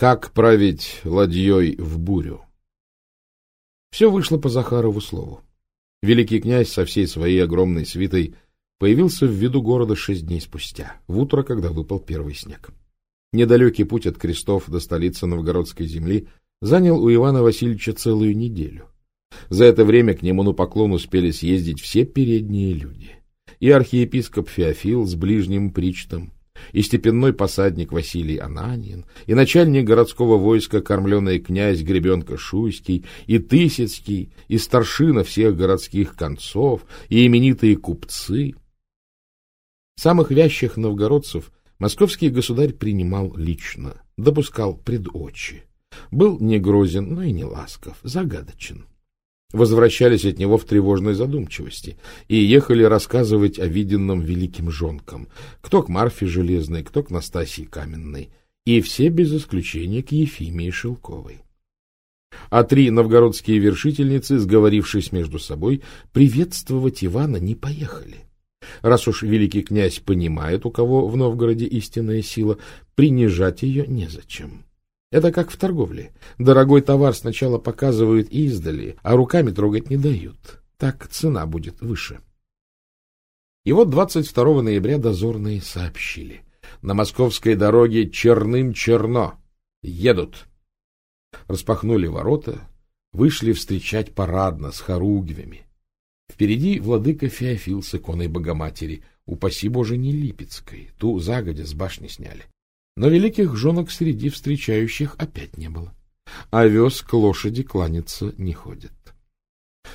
Как править ладьей в бурю? Все вышло по Захарову слову. Великий князь со всей своей огромной свитой появился в виду города шесть дней спустя, в утро, когда выпал первый снег. Недалекий путь от крестов до столицы новгородской земли занял у Ивана Васильевича целую неделю. За это время к нему на поклон успели съездить все передние люди. И архиепископ Феофил с ближним причтом, и степенной посадник Василий Ананин, и начальник городского войска кормленный князь Гребенка Шуйский, и Тысяцкий, и старшина всех городских концов, и именитые купцы. Самых вящих новгородцев московский государь принимал лично, допускал пред очи. Был не грозен, но и не ласков, загадочен возвращались от него в тревожной задумчивости и ехали рассказывать о виденном великим жонкам, кто к Марфе Железной, кто к Настасии Каменной, и все без исключения к Ефимии Шелковой. А три новгородские вершительницы, сговорившись между собой, приветствовать Ивана не поехали. Раз уж великий князь понимает, у кого в Новгороде истинная сила, принижать ее незачем. Это как в торговле. Дорогой товар сначала показывают издали, а руками трогать не дают. Так цена будет выше. И вот 22 ноября дозорные сообщили. На московской дороге черным черно. Едут. Распахнули ворота, вышли встречать парадно с хоругвями. Впереди владыка Феофил с иконой Богоматери, упаси Боже, не Липецкой, ту загодя с башни сняли. Но великих жонок среди встречающих опять не было. Овес к лошади кланяться не ходит.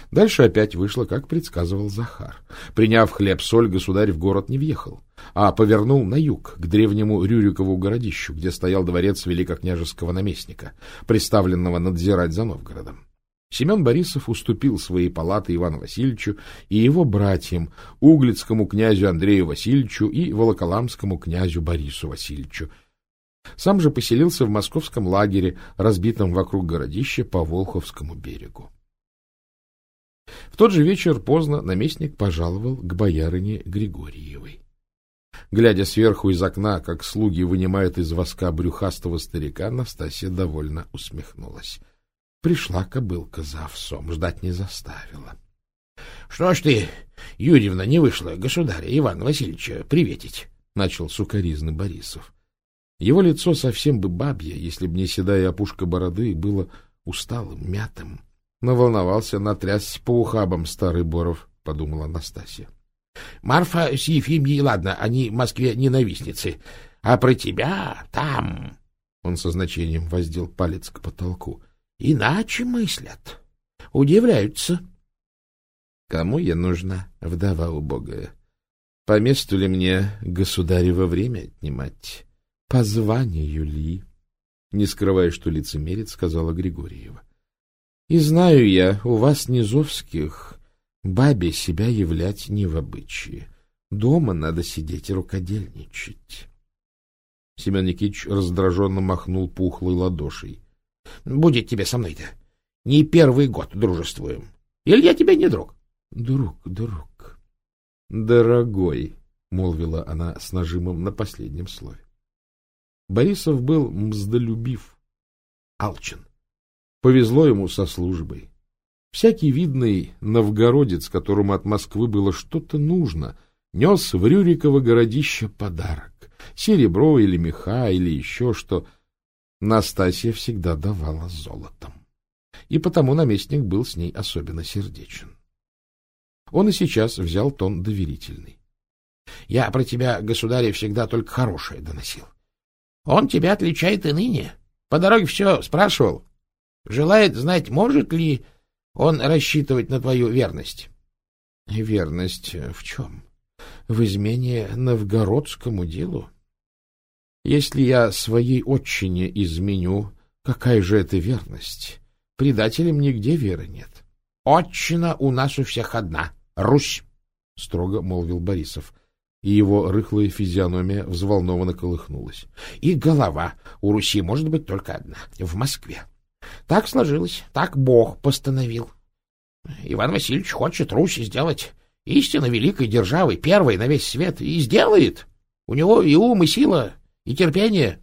Дальше опять вышло, как предсказывал Захар. Приняв хлеб-соль, государь в город не въехал, а повернул на юг, к древнему Рюрикову городищу, где стоял дворец великокняжеского наместника, представленного надзирать за Новгородом. Семен Борисов уступил свои палаты Ивану Васильевичу и его братьям, углицкому князю Андрею Васильевичу и волоколамскому князю Борису Васильевичу, сам же поселился в московском лагере, разбитом вокруг городища по Волховскому берегу. В тот же вечер поздно наместник пожаловал к боярине Григорьевой. Глядя сверху из окна, как слуги вынимают из воска брюхастого старика, Настасья довольно усмехнулась. Пришла кобылка за овсом, ждать не заставила. — Что ж ты, Юрьевна, не вышла государя Ивана Васильевича приветить? — начал сукоризный Борисов. Его лицо совсем бы бабье, если б не седая опушка бороды, было усталым, мятым. Наволновался, натрясся по ухабам старый Боров, — подумала Анастасия. — Марфа с Ефимьей, ладно, они в Москве ненавистницы, а про тебя там... Он со значением воздел палец к потолку. — Иначе мыслят. Удивляются. — Кому я нужна, вдова убогая? По месту ли мне государево время отнимать? — По званию ли? — не скрывая, что лицемерит, сказала Григорьева. — И знаю я, у вас, низовских, бабе себя являть не в обычае. Дома надо сидеть и рукодельничать. Семен Никитич раздраженно махнул пухлой ладошей. — Будет тебе со мной-то. Не первый год дружествуем. Или я тебе не друг? — Друг, друг. — Дорогой, — молвила она с нажимом на последнем слове. Борисов был мздолюбив, алчен. Повезло ему со службой. Всякий видный новгородец, которому от Москвы было что-то нужно, нес в Рюриково городище подарок. Серебро или меха, или еще что. Настасья всегда давала золотом. И потому наместник был с ней особенно сердечен. Он и сейчас взял тон доверительный. — Я про тебя, государя, всегда только хорошее доносил. Он тебя отличает и ныне. По дороге все спрашивал. Желает знать, может ли он рассчитывать на твою верность. — Верность в чем? В измене новгородскому делу? Если я своей отчине изменю, какая же это верность? Предателям нигде веры нет. — Отчина у нас у всех одна — Русь, — строго молвил Борисов. — и его рыхлая физиономия взволнованно колыхнулась. И голова у Руси может быть только одна — в Москве. Так сложилось, так Бог постановил. Иван Васильевич хочет Русь сделать истинно великой державой, первой на весь свет, и сделает. У него и ум, и сила, и терпение.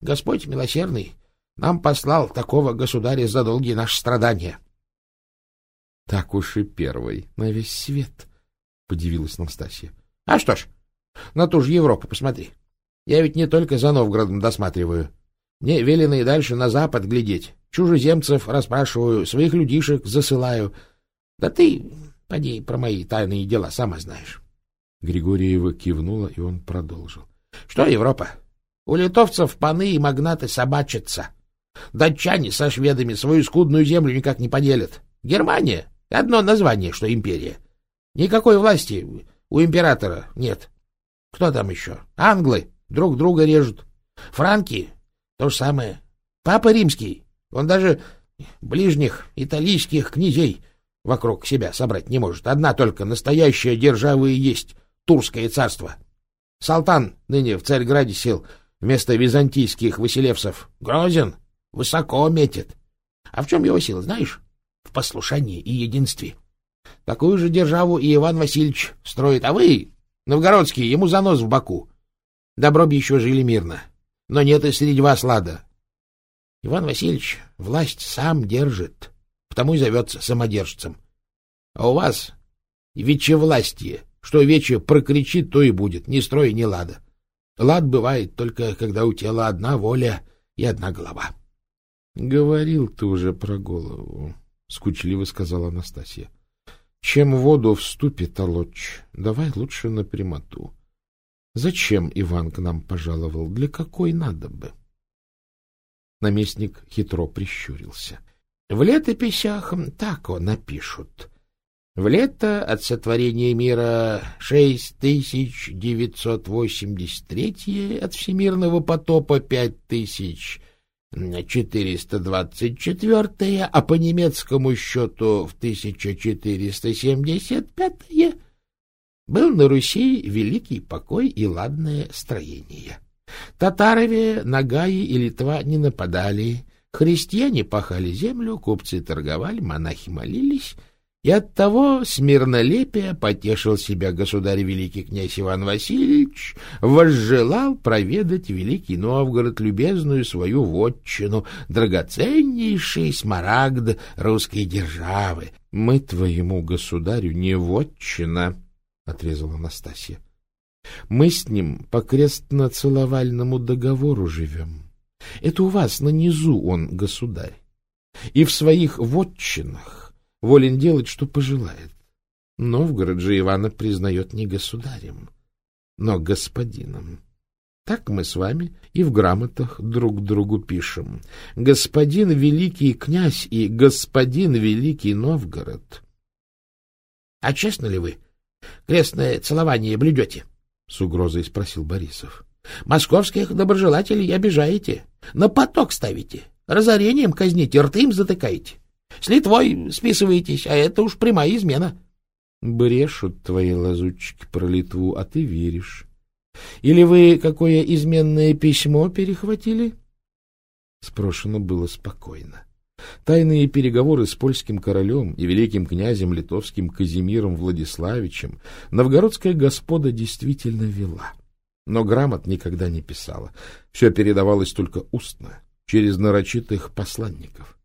Господь милосердный, нам послал такого государя за долгие наши страдания. — Так уж и первый на весь свет, — подивилась Настасья. — А что ж, на ту же Европу посмотри. Я ведь не только за Новгородом досматриваю. Мне велено и дальше на запад глядеть. Чужеземцев расспрашиваю, своих людишек засылаю. Да ты, поди, про мои тайные дела сама знаешь. Григорьева кивнула, и он продолжил. — Что Европа? У литовцев паны и магнаты собачатся. Датчане со шведами свою скудную землю никак не поделят. Германия — одно название, что империя. Никакой власти у императора нет. Кто там еще? Англы друг друга режут. Франки — то же самое. Папа римский, он даже ближних итальянских князей вокруг себя собрать не может. Одна только настоящая держава и есть Турское царство. Салтан ныне в Царьграде сел вместо византийских Василевсов. Грозен, высоко метит. А в чем его сила, знаешь? В послушании и единстве. Такую же державу и Иван Васильевич строит, а вы, новгородские, ему занос в боку. Добро бы еще жили мирно, но нет и среди вас лада. Иван Васильевич власть сам держит, потому и зовется самодержцем. А у вас вечевластие, что вече прокричит, то и будет, ни строя, ни лада. Лад бывает только, когда у тела одна воля и одна голова. — Говорил ты уже про голову, — скучливо сказала Анастасия. — Чем воду в ступе толочь, давай лучше на прямоту. Зачем Иван к нам пожаловал? Для какой надо бы? Наместник хитро прищурился. — В летописях так он напишут. В лето от сотворения мира 6983, от всемирного потопа 5424, а по немецкому счету в 1475 был на Руси великий покой и ладное строение. Татарове, Нагаи и Литва не нападали, христиане пахали землю, купцы торговали, монахи молились, и оттого смирнолепия потешил себя государь великий князь Иван Васильевич, возжелал проведать великий Новгород, любезную свою вотчину, драгоценнейший смарагд русской державы. — Мы твоему государю не вотчина, — отрезала Настасья. — Мы с ним по крестно-целовальному договору живем. Это у вас на низу он государь. И в своих вотчинах волен делать, что пожелает. Новгород же Ивана признает не государем, но господином. Так мы с вами и в грамотах друг другу пишем. Господин великий князь и господин великий Новгород. — А честно ли вы крестное целование блюдете? — с угрозой спросил Борисов. — Московских доброжелателей обижаете, на поток ставите, разорением казните, рты им затыкаете. С Литвой списываетесь, а это уж прямая измена. Брешут твои лазутчики про Литву, а ты веришь. Или вы какое изменное письмо перехватили? Спрошено было спокойно. Тайные переговоры с польским королем и великим князем литовским Казимиром Владиславичем новгородская господа действительно вела. Но грамот никогда не писала. Все передавалось только устно, через нарочитых посланников.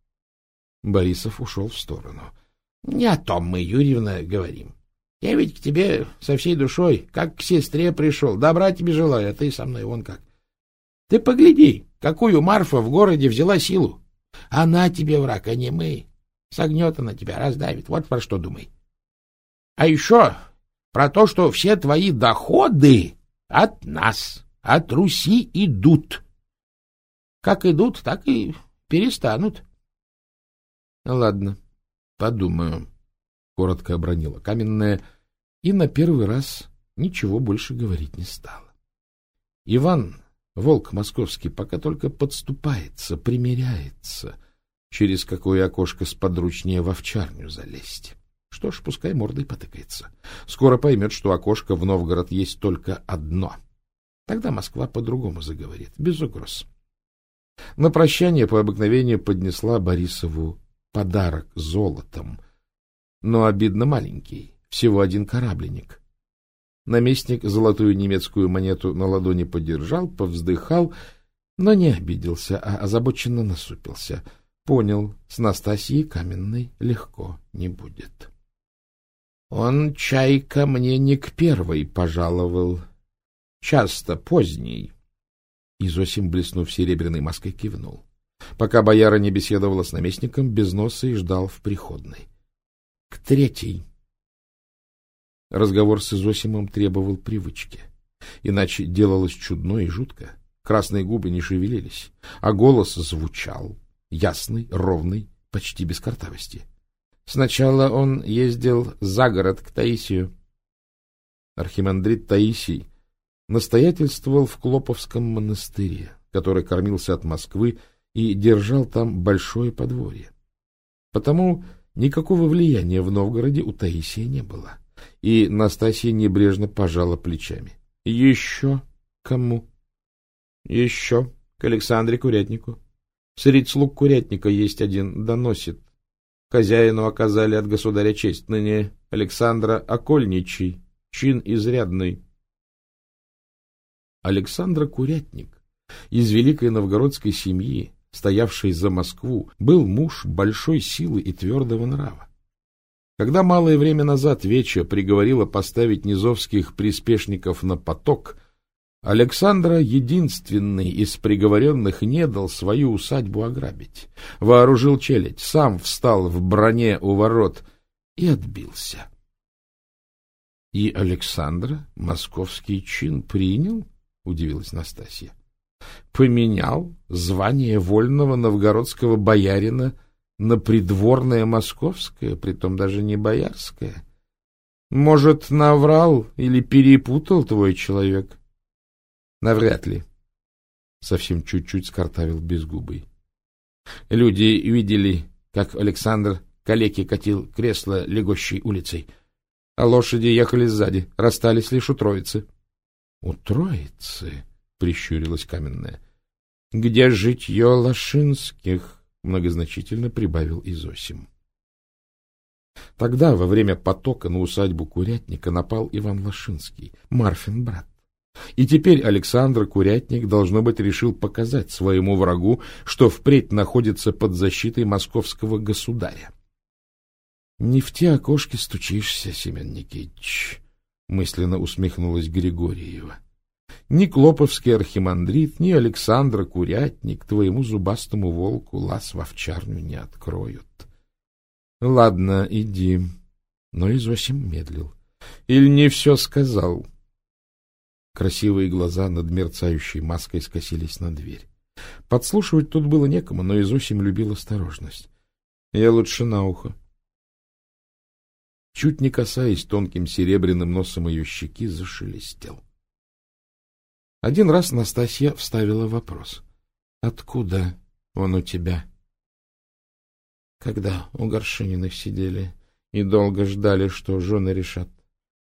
Борисов ушел в сторону. — Не о том мы, Юрьевна, говорим. Я ведь к тебе со всей душой, как к сестре пришел. Добра тебе желаю, а ты со мной вон как. Ты погляди, какую Марфа в городе взяла силу. Она тебе враг, а не мы. Согнет она тебя, раздавит. Вот про что думай. А еще про то, что все твои доходы от нас, от Руси идут. Как идут, так и перестанут. — Ладно, подумаю, — коротко обронила каменная, и на первый раз ничего больше говорить не стала. Иван, волк московский, пока только подступается, примиряется, через какое окошко сподручнее в овчарню залезть. Что ж, пускай мордой потыкается. Скоро поймет, что окошко в Новгород есть только одно. Тогда Москва по-другому заговорит, без угроз. На прощание по обыкновению поднесла Борисову подарок золотом, но обидно маленький, всего один кораблиник. Наместник золотую немецкую монету на ладони подержал, повздыхал, но не обиделся, а озабоченно насупился. Понял, с Настасьей Каменной легко не будет. Он, чайка, мне не к первой пожаловал, часто поздней. Изосим, блеснув серебряной маской, кивнул. Пока бояра не беседовала с наместником, без носа и ждал в приходной. — К третьей. Разговор с Изосимом требовал привычки. Иначе делалось чудно и жутко. Красные губы не шевелились, а голос звучал, ясный, ровный, почти без картавости. Сначала он ездил за город к Таисию. Архимандрит Таисий настоятельствовал в Клоповском монастыре, который кормился от Москвы и держал там большое подворье. Потому никакого влияния в Новгороде у Таисия не было, и Настасья небрежно пожала плечами. — Еще кому? — Еще к Александре Курятнику. Среди слуг Курятника есть один, доносит. Хозяину оказали от государя честь, ныне Александра Окольничий, чин изрядный. Александра Курятник из великой новгородской семьи, стоявшей за Москву, был муж большой силы и твердого нрава. Когда малое время назад Веча приговорила поставить низовских приспешников на поток, Александра, единственный из приговоренных, не дал свою усадьбу ограбить. Вооружил челядь, сам встал в броне у ворот и отбился. — И Александра московский чин принял? — удивилась Настасья. — Поменял звание вольного новгородского боярина на придворное московское, притом даже не боярское. Может, наврал или перепутал твой человек? — Навряд ли. Совсем чуть-чуть скартавил безгубый. Люди видели, как Александр калеки катил кресло легощей улицей, а лошади ехали сзади, расстались лишь у троицы. — У троицы? — прищурилась каменная. — Где житье Лошинских? — многозначительно прибавил Изосим. Тогда, во время потока на усадьбу Курятника, напал Иван Лошинский, Марфин брат. И теперь Александр Курятник, должно быть, решил показать своему врагу, что впредь находится под защитой московского государя. — Не в те окошки стучишься, Семен Никитич, — мысленно усмехнулась Григорьева. — Ни Клоповский архимандрит, ни Александр Курятник твоему зубастому волку лаз в овчарню не откроют. — Ладно, иди. Но Изосим медлил. — Или не все сказал? — Красивые глаза над мерцающей маской скосились на дверь. Подслушивать тут было некому, но Изосим любил осторожность. Я лучше на ухо. Чуть не касаясь тонким серебряным носом ее щеки, зашелестел. Один раз Настасья вставила вопрос. — Откуда он у тебя? — Когда у Горшининых сидели и долго ждали, что жены решат.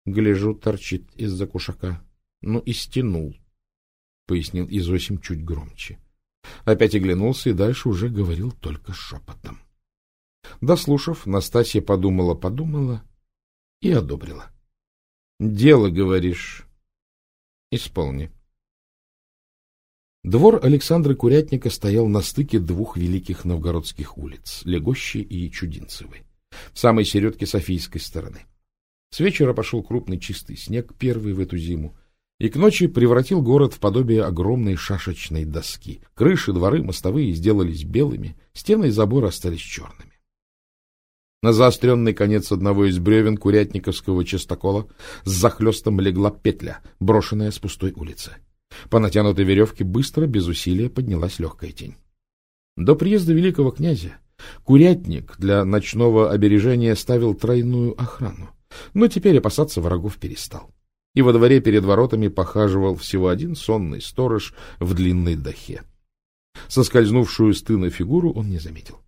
Гляжу, торчит из-за кушака. Ну и стянул, — пояснил Изосим чуть громче. Опять оглянулся и дальше уже говорил только шепотом. Дослушав, Настасья подумала-подумала и одобрила. — Дело, говоришь. — Исполни. Двор Александра Курятника стоял на стыке двух великих новгородских улиц — Легощи и Чудинцевой, в самой середке Софийской стороны. С вечера пошел крупный чистый снег, первый в эту зиму, и к ночи превратил город в подобие огромной шашечной доски. Крыши, дворы, мостовые сделались белыми, стены и заборы остались черными. На заостренный конец одного из бревен курятниковского частокола с захлестом легла петля, брошенная с пустой улицы. По натянутой веревке быстро, без усилия, поднялась легкая тень. До приезда великого князя курятник для ночного обережения ставил тройную охрану, но теперь опасаться врагов перестал и во дворе перед воротами похаживал всего один сонный сторож в длинной дахе. Соскользнувшую с тына фигуру он не заметил.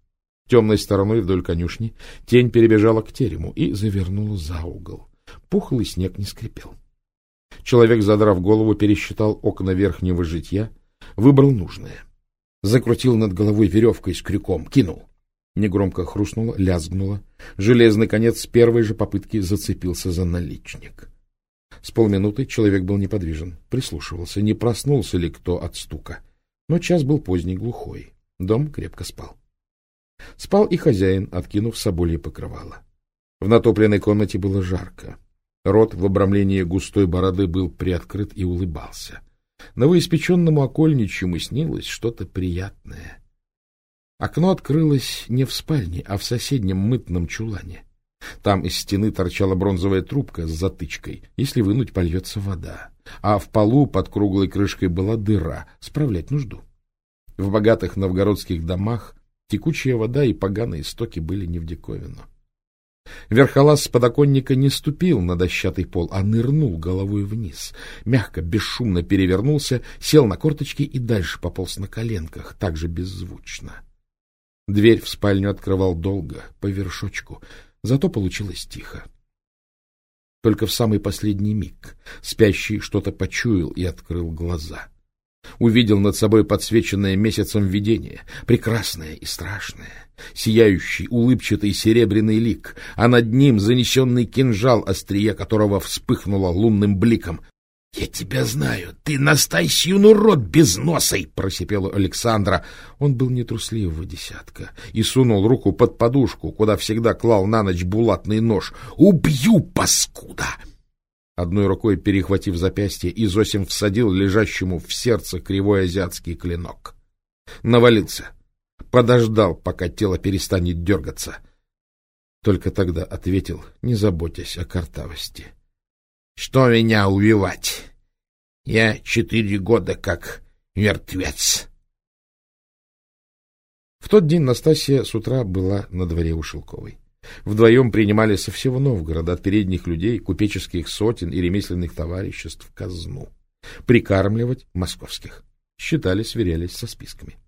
Темной стороной вдоль конюшни тень перебежала к терему и завернула за угол. Пухлый снег не скрипел. Человек, задрав голову, пересчитал окна верхнего житья, выбрал нужное. Закрутил над головой веревкой с крюком, кинул. Негромко хрустнуло, лязгнуло. Железный конец с первой же попытки зацепился за наличник. С полминуты человек был неподвижен, прислушивался, не проснулся ли кто от стука. Но час был поздний, глухой. Дом крепко спал. Спал и хозяин, откинув соболье покрывало. В натопленной комнате было жарко. Рот в обрамлении густой бороды был приоткрыт и улыбался. Новоиспеченному окольничьему снилось что-то приятное. Окно открылось не в спальне, а в соседнем мытном чулане. Там из стены торчала бронзовая трубка с затычкой. Если вынуть, польется вода. А в полу под круглой крышкой была дыра, справлять нужду. В богатых новгородских домах текучая вода и поганые стоки были не в диковину. Верхолаз с подоконника не ступил на дощатый пол, а нырнул головой вниз. Мягко, бесшумно перевернулся, сел на корточки и дальше пополз на коленках, так же беззвучно. Дверь в спальню открывал долго, по вершочку, зато получилось тихо. Только в самый последний миг спящий что-то почуял и открыл глаза. Увидел над собой подсвеченное месяцем видение, прекрасное и страшное, сияющий, улыбчатый серебряный лик, а над ним занесенный кинжал, острие которого вспыхнуло лунным бликом. — Я тебя знаю, ты Настасьин урод безносый! — просипела Александра. Он был нетрусливого десятка и сунул руку под подушку, куда всегда клал на ночь булатный нож. — Убью, паскуда! Одной рукой перехватив запястье, Изосим всадил лежащему в сердце кривой азиатский клинок. Навалился. Подождал, пока тело перестанет дергаться. Только тогда ответил, не заботясь о картавости. — что меня убивать? Я четыре года как мертвец. В тот день Настасья с утра была на дворе у Шелковой. Вдвоем принимали со всего Новгорода, от передних людей, купеческих сотен и ремесленных товариществ казну. Прикармливать московских. Считали, сверялись со списками.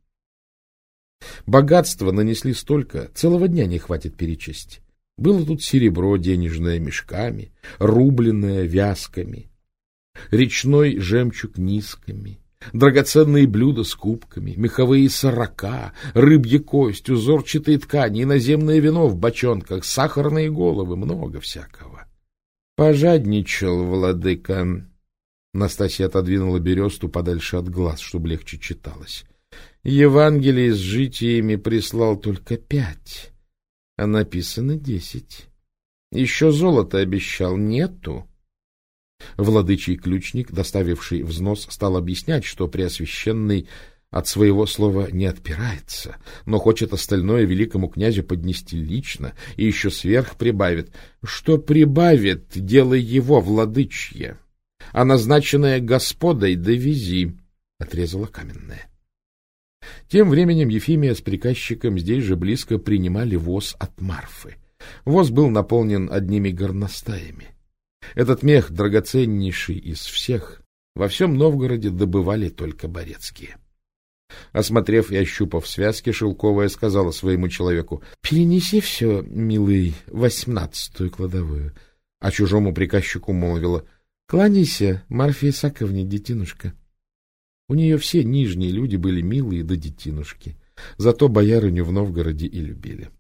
Богатства нанесли столько, целого дня не хватит перечесть. Было тут серебро денежное мешками, рубленное вязками, речной жемчуг низками, драгоценные блюда с кубками, меховые сорока, рыбья кость, узорчатые ткани, иноземное вино в бочонках, сахарные головы, много всякого. Пожадничал владыка. Настасья отодвинула бересту подальше от глаз, чтобы легче читалось. Евангелие с житиями прислал только пять а написано десять. Еще золото обещал, нету. Владычий ключник, доставивший взнос, стал объяснять, что Преосвященный от своего слова не отпирается, но хочет остальное великому князю поднести лично и еще сверх прибавит. Что прибавит, делай его, владычье, а назначенное господой довези, — отрезала каменная. Тем временем Ефимия с приказчиком здесь же близко принимали воз от Марфы. Воз был наполнен одними горностаями. Этот мех, драгоценнейший из всех, во всем Новгороде добывали только борецкие. Осмотрев и ощупав связки, Шелковая сказала своему человеку, — Перенеси все, милый, восемнадцатую кладовую. А чужому приказчику молвила, — Кланяйся, Марфе Исаковне, детинушка. — у нее все нижние люди были милые да детинушки. Зато боярыню в Новгороде и любили.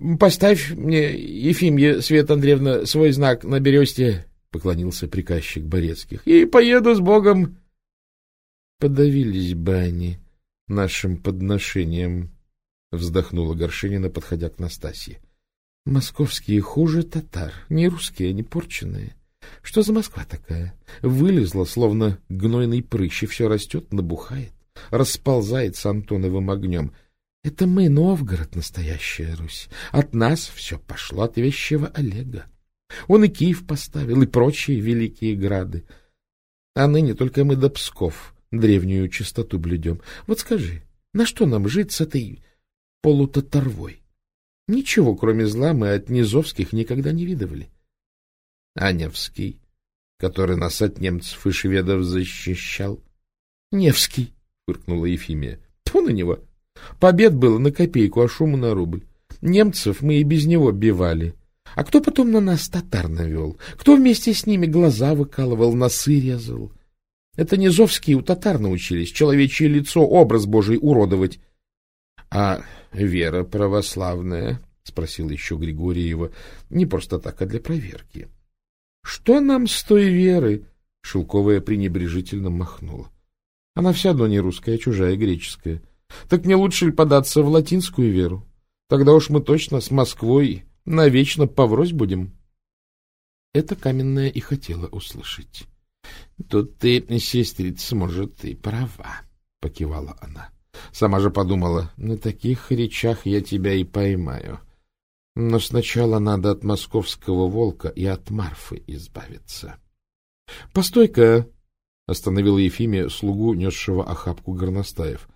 — Поставь мне, Ефимья Свет Андреевна, свой знак на бересте, — поклонился приказчик Борецких, — и поеду с Богом. Подавились бы они нашим подношением, — вздохнула Горшинина, подходя к Настасье. — Московские хуже татар, не русские, не порченые. Что за Москва такая? Вылезла, словно гнойный прыщ, и все растет, набухает, расползается Антоновым огнем. Это мы, Новгород, настоящая Русь. От нас все пошло от вещего Олега. Он и Киев поставил, и прочие великие грады. А ныне только мы до Псков древнюю чистоту блюдем. Вот скажи, на что нам жить с этой полутатарвой? Ничего, кроме зла, мы от низовских никогда не видывали. — а который нас от немцев и шведов защищал? — Невский, — фыркнула Ефимия. — Тьфу на него! Побед было на копейку, а шуму на рубль. Немцев мы и без него бивали. А кто потом на нас татар навел? Кто вместе с ними глаза выкалывал, носы резал? Это низовские у татар научились человечье лицо, образ Божий уродовать. — А вера православная? — спросил еще Григорьева. — Не просто так, а для проверки. —— Что нам с той веры? — Шелковая пренебрежительно махнула. Она все одно не русская, чужая, греческая. Так не лучше ли податься в латинскую веру? Тогда уж мы точно с Москвой навечно поврось будем. Это каменная и хотела услышать. — Тут ты, сестрица, может, и права, — покивала она. Сама же подумала, на таких речах я тебя и поймаю. Но сначала надо от московского волка и от Марфы избавиться. — Постой-ка! — остановила Ефимия слугу, несшего охапку горностаев.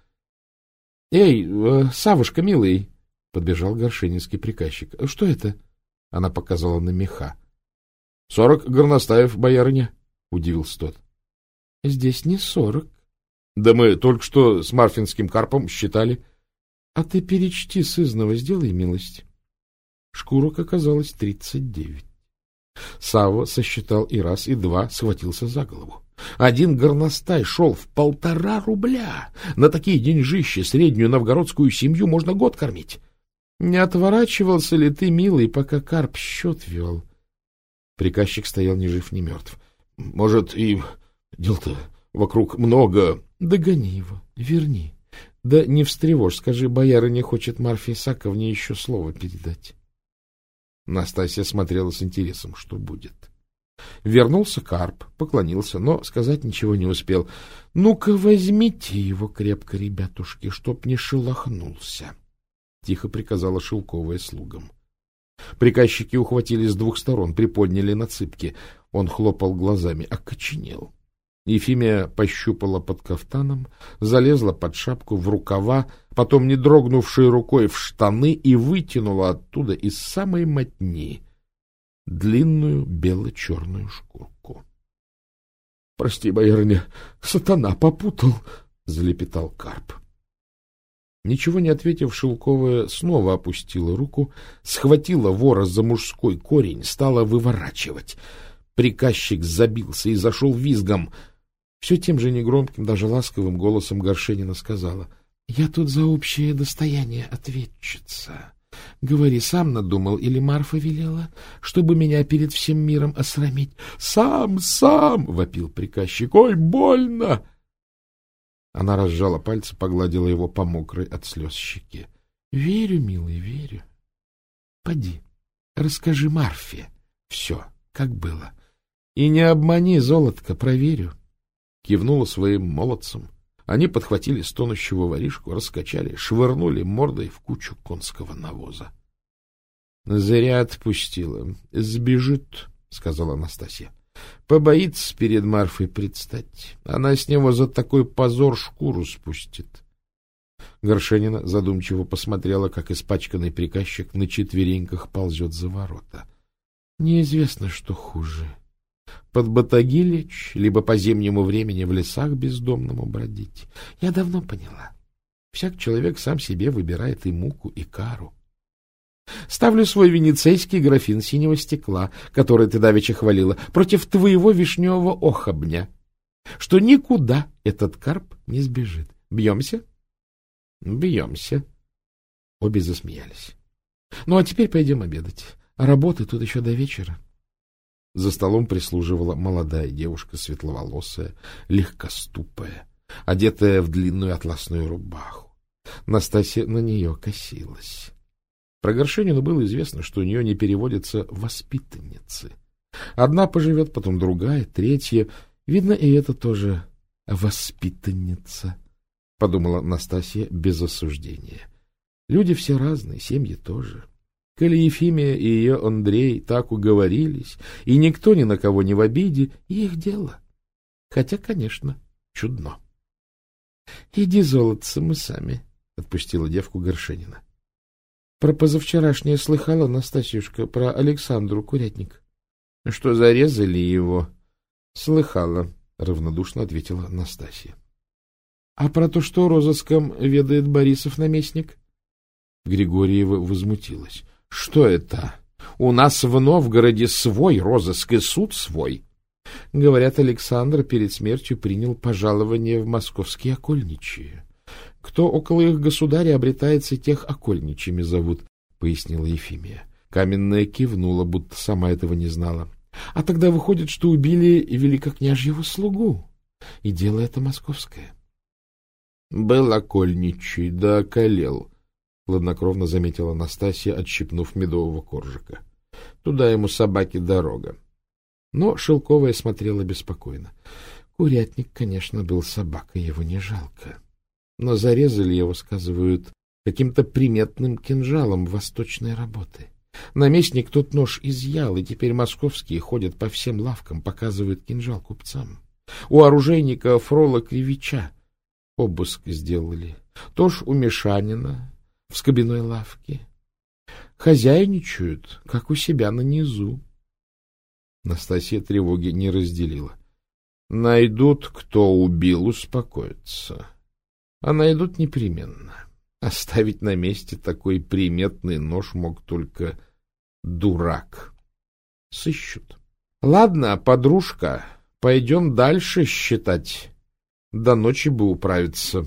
— Эй, э, Савушка, милый! — подбежал горшининский приказчик. — Что это? — она показала на меха. — Сорок горностаев, боярыня, — удивился тот. — Здесь не сорок. — Да мы только что с Марфинским карпом считали. — А ты перечти сызного, сделай милость. Шкурок оказалось тридцать девять. Савва сосчитал и раз, и два, схватился за голову. Один горностай шел в полтора рубля. На такие деньжища среднюю новгородскую семью можно год кормить. Не отворачивался ли ты, милый, пока карп счет вел? Приказчик стоял ни жив, ни мертв. — Может, и дел-то вокруг много. — Догони его, верни. Да не встревожь, скажи, бояра не хочет Марфе Исаковне еще слово передать. Настасья смотрела с интересом, что будет. Вернулся Карп, поклонился, но сказать ничего не успел. — Ну-ка, возьмите его крепко, ребятушки, чтоб не шелохнулся. — тихо приказала Шелковая слугам. Приказчики ухватили с двух сторон, приподняли на цыпки. Он хлопал глазами, окоченел. Ефимия пощупала под кафтаном, залезла под шапку в рукава, потом, не дрогнувшей рукой, в штаны и вытянула оттуда из самой мотни длинную бело-черную шкурку. — Прости, боярыня, сатана попутал, — залепетал карп. Ничего не ответив, Шелковая снова опустила руку, схватила вора за мужской корень, стала выворачивать. Приказчик забился и зашел визгом. Все тем же негромким, даже ласковым голосом Горшенина сказала. — Я тут за общее достояние ответчица. Говори, сам надумал или Марфа велела, чтобы меня перед всем миром осрамить? — Сам, сам! — вопил приказчик. — Ой, больно! — она разжала пальцы, погладила его по мокрой от слез щеке. — Верю, милый, верю. Поди, расскажи Марфе все, как было. И не обмани, золотко, проверю. Кивнула своим молодцам. Они подхватили стонущего воришку, раскачали, швырнули мордой в кучу конского навоза. — Зря отпустила. Сбежит, — сказала Анастасия. Побоится перед Марфой предстать. Она с него за такой позор шкуру спустит. Горшенина задумчиво посмотрела, как испачканный приказчик на четвереньках ползет за ворота. Неизвестно, что хуже. Под батаги лечь, либо по зимнему времени в лесах бездомному бродить. Я давно поняла. Всяк человек сам себе выбирает и муку, и кару. Ставлю свой венецейский графин синего стекла, который ты давеча хвалила, против твоего вишневого охобня, что никуда этот карп не сбежит. Бьемся? Бьемся. Обе засмеялись. Ну, а теперь пойдем обедать. Работы тут еще до вечера. За столом прислуживала молодая девушка, светловолосая, легкоступая, одетая в длинную атласную рубаху. Настасья на нее косилась. Про Горшенину было известно, что у нее не переводятся воспитанницы. Одна поживет, потом другая, третья. Видно, и это тоже воспитанница, — подумала Настасья без осуждения. Люди все разные, семьи тоже. Коли Ефимия и ее Андрей так уговорились, и никто ни на кого не в обиде, их дело. Хотя, конечно, чудно. — Иди, золотце, мы сами, — отпустила девку Горшенина. Про позавчерашнее слыхала, Настасьюшка, про Александру Курятник? — Что зарезали его? — Слыхала, — равнодушно ответила Настасья. — А про то, что розыском ведает Борисов наместник? Григорьева возмутилась. — Что это? У нас в Новгороде свой розыск и суд свой. Говорят, Александр перед смертью принял пожалование в московские окольничьи. Кто около их государя обретается, тех окольничьими зовут, — пояснила Ефимия. Каменная кивнула, будто сама этого не знала. А тогда выходит, что убили великокняжьего слугу. И дело это московское. Был окольничий, да околел, — хладнокровно заметила Настасья, отщипнув медового коржика. Туда ему собаки дорога. Но Шелковая смотрела беспокойно. Курятник, конечно, был собакой, его не жалко. Но зарезали его, сказывают, каким-то приметным кинжалом восточной работы. Наместник тот нож изъял, и теперь московские ходят по всем лавкам, показывают кинжал купцам. У оружейника Фрола Кривича обыск сделали. Тоже у Мишанина в скобяной лавке. Хозяйничают, как у себя на низу. Настасья тревоги не разделила. Найдут, кто убил, успокоятся. А найдут непременно. Оставить на месте такой приметный нож мог только дурак. Сыщут. Ладно, подружка, пойдем дальше считать. До ночи бы управиться.